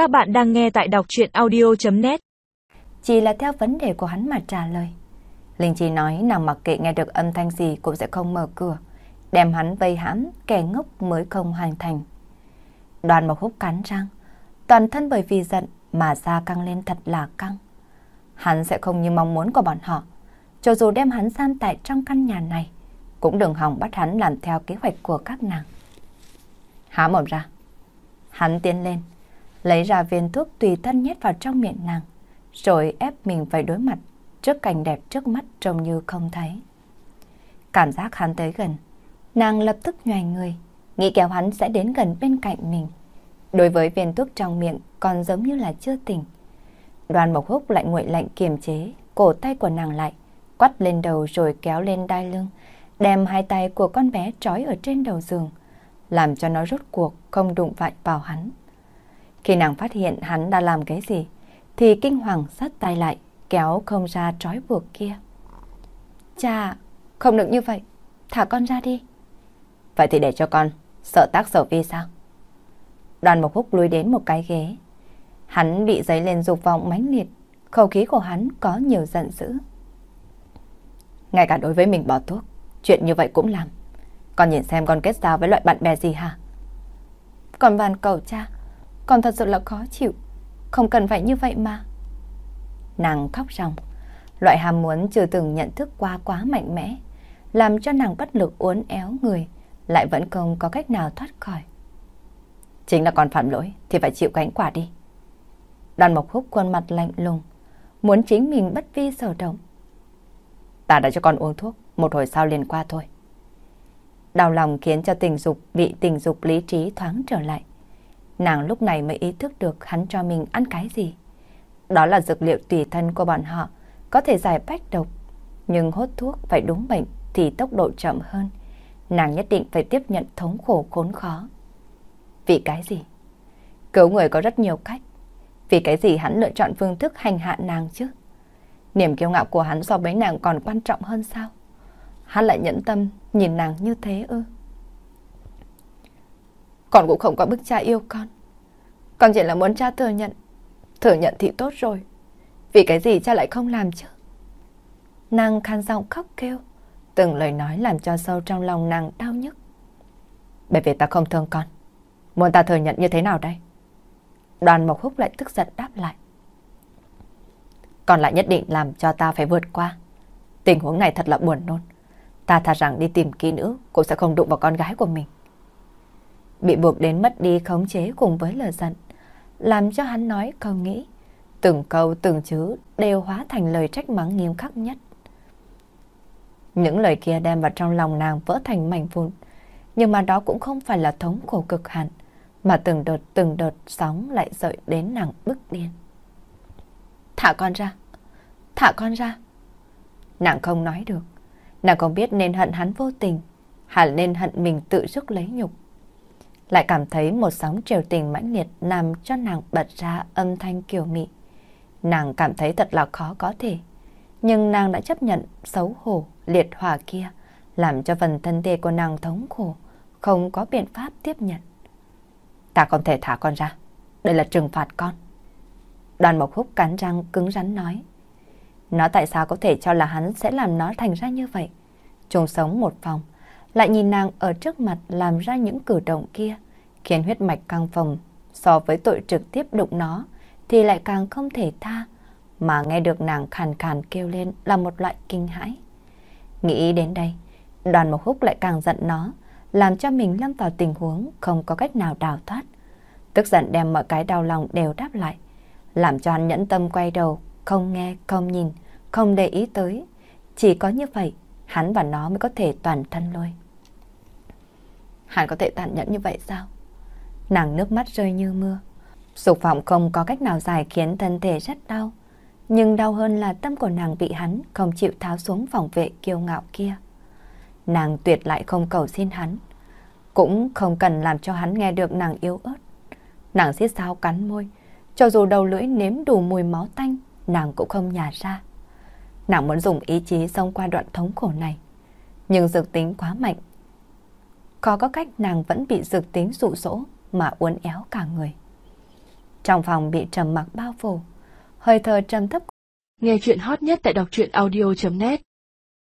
Các bạn đang nghe tại đọc chuyện audio.net Chỉ là theo vấn đề của hắn mà trả lời. Linh Chi nói nàng mặc kệ nghe được âm thanh gì cũng sẽ không mở cửa. Đem hắn vây hãm, kẻ ngốc mới không hoàn thành. Đoàn một Húc cắn răng. Toàn thân bởi vì giận mà da căng lên thật là căng. Hắn sẽ không như mong muốn của bọn họ. Cho dù đem hắn giam tại trong căn nhà này, cũng đừng hòng bắt hắn làm theo kế hoạch của các nàng. Há mồm ra. Hắn tiến lên, lấy ra viên thuốc tùy thân nhét vào trong miệng nàng, rồi ép mình phải đối mặt trước cảnh đẹp trước mắt trông như không thấy. Cảm giác hắn tới gần, nàng lập tức nhòi người, nghĩ kéo hắn sẽ đến gần bên cạnh mình. Đối với viên thuốc trong miệng còn giống như là chưa tỉnh. Đoàn Mộc Húc lại nguội lạnh kiềm chế cổ tay của nàng lại, quắt lên đầu rồi kéo lên đai lưng, đem hai tay của con bé trói ở trên đầu giường, làm cho nó rốt cuộc không đụng vại vào hắn. Khi nàng phát hiện hắn đã làm cái gì, thì kinh hoàng sát tay lại, kéo không ra trói buộc kia. Cha, không được như vậy, thả con ra đi. Vậy thì để cho con, sợ tác sở vi sao? Đoàn Mộc Húc lùi đến một cái ghế. Hắn bị giấy lên dục vọng mãnh liệt, khẩu khí của hắn có nhiều giận dữ. Ngay cả đối với mình bỏ thuốc, chuyện như vậy cũng làm. Con nhìn xem con kết giao với loại bạn bè gì hả? Còn van cầu cha, con thật sự là khó chịu. Không cần phải như vậy mà. Nàng khóc ròng. Loại ham muốn chưa từng nhận thức qua quá mạnh mẽ. Làm cho nàng bất lực uốn éo người. Lại vẫn không có cách nào thoát khỏi. Chính là con phạm lỗi thì phải chịu cánh quả đi. Đoàn mộc húc khuôn mặt lạnh lùng. Muốn chính mình bất vi sở động. Ta đã cho con uống thuốc. Một hồi sau liền qua thôi. Đau lòng khiến cho tình dục bị tình dục lý trí thoáng trở lại. Nàng lúc này mới ý thức được hắn cho mình ăn cái gì. Đó là dược liệu tùy thân của bọn họ, có thể giải bách độc. Nhưng hốt thuốc phải đúng bệnh thì tốc độ chậm hơn. Nàng nhất định phải tiếp nhận thống khổ khốn khó. Vì cái gì? Cứu người có rất nhiều cách. Vì cái gì hắn lựa chọn phương thức hành hạ nàng chứ? Niềm kiêu ngạo của hắn so với nàng còn quan trọng hơn sao? Hắn lại nhẫn tâm nhìn nàng như thế ư? Con cũng không có bức cha yêu con. Con chỉ là muốn cha thừa nhận. Thừa nhận thì tốt rồi. Vì cái gì cha lại không làm chứ? Nàng khan giọng khóc kêu. Từng lời nói làm cho sâu trong lòng nàng đau nhức. Bởi vì ta không thương con. Muốn ta thừa nhận như thế nào đây? Đoàn Mộc Húc lại tức giận đáp lại. Còn lại nhất định làm cho ta phải vượt qua. Tình huống này thật là buồn nôn. Ta thà rằng đi tìm kỹ nữ cũng sẽ không đụng vào con gái của mình bị buộc đến mất đi khống chế cùng với lời giận, làm cho hắn nói không nghĩ. Từng câu từng chữ đều hóa thành lời trách mắng nghiêm khắc nhất. Những lời kia đem vào trong lòng nàng vỡ thành mảnh vụn, nhưng mà đó cũng không phải là thống khổ cực hạn, mà từng đợt từng đợt sóng lại dậy đến nàng bức điên. Thả con ra, thả con ra. Nàng không nói được, nàng không biết nên hận hắn vô tình, hay nên hận mình tự sức lấy nhục lại cảm thấy một sóng triều tình mãnh liệt làm cho nàng bật ra âm thanh kiều mị. Nàng cảm thấy thật là khó có thể, nhưng nàng đã chấp nhận xấu hổ, liệt hỏa kia, làm cho phần thân thể của nàng thống khổ, không có biện pháp tiếp nhận. Ta không thể thả con ra, đây là trừng phạt con. Đoàn Mộc Húc cắn răng cứng rắn nói. Nó tại sao có thể cho là hắn sẽ làm nó thành ra như vậy? chúng sống một phòng, lại nhìn nàng ở trước mặt làm ra những cử động kia, khiến huyết mạch căng phồng so với tội trực tiếp đụng nó thì lại càng không thể tha, mà nghe được nàng khàn khàn kêu lên là một loại kinh hãi. Nghĩ đến đây, đoàn một húc lại càng giận nó, làm cho mình lâm vào tình huống không có cách nào đào thoát. Tức giận đem mọi cái đau lòng đều đáp lại, làm cho hắn nhẫn tâm quay đầu, không nghe, không nhìn, không để ý tới. Chỉ có như vậy, hắn và nó mới có thể toàn thân lôi. Hắn có thể tàn nhẫn như vậy sao? Nàng nước mắt rơi như mưa. Dục vọng không có cách nào giải khiến thân thể rất đau. Nhưng đau hơn là tâm của nàng bị hắn không chịu tháo xuống phòng vệ kiêu ngạo kia. Nàng tuyệt lại không cầu xin hắn. Cũng không cần làm cho hắn nghe được nàng yếu ớt. Nàng xiết sao cắn môi. Cho dù đầu lưỡi nếm đủ mùi máu tanh, nàng cũng không nhả ra. Nàng muốn dùng ý chí xông qua đoạn thống khổ này. Nhưng dược tính quá mạnh khó có cách nàng vẫn bị dược tính dụ dỗ mà uốn éo cả người. Trong phòng bị trầm mặc bao phủ, hơi thở trầm thấp. Nghe chuyện hot nhất tại đọc truyện audio.net